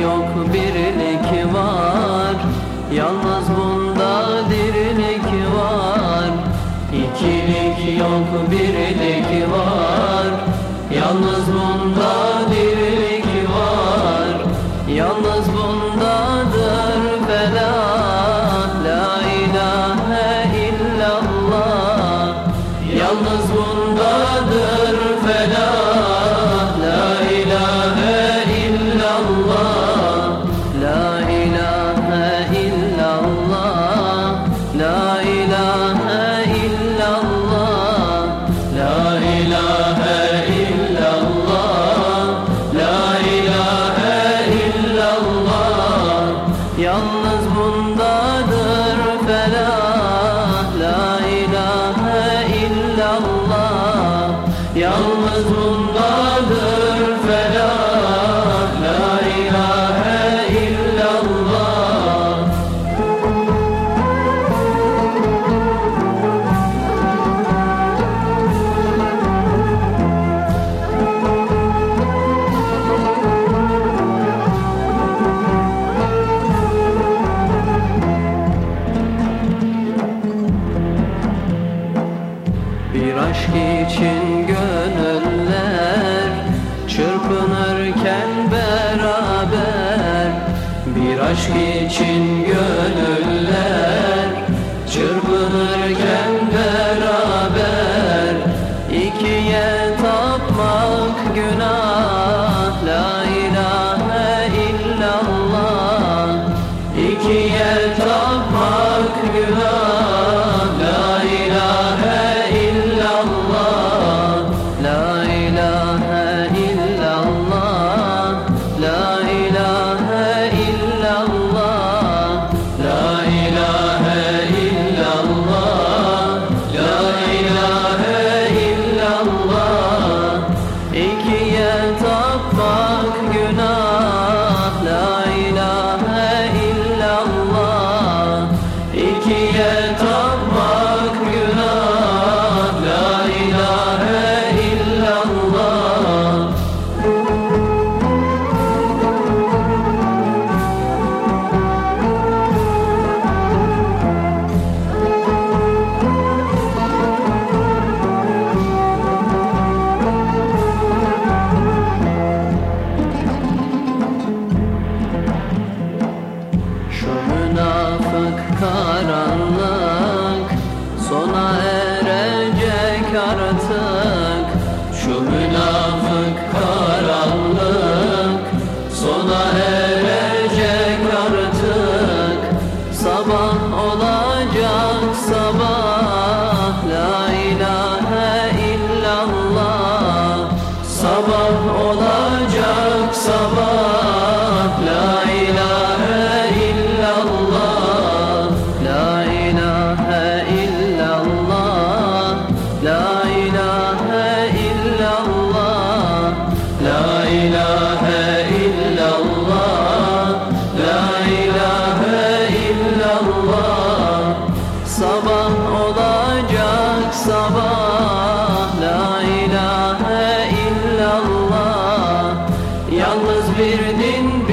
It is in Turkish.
yok birlik var. Yalnız bunda dirilik var. İkilik yok birlik var. Yalnız bunda dirilik var. Yalnız bundadır bela La ilahe illallah. Yalnız bundadır fela için gönüller Çırpınırken beraber Bir aşk için sonuna erecek artık Sabah olacak sabah ilahe illallah. Yalnız bir din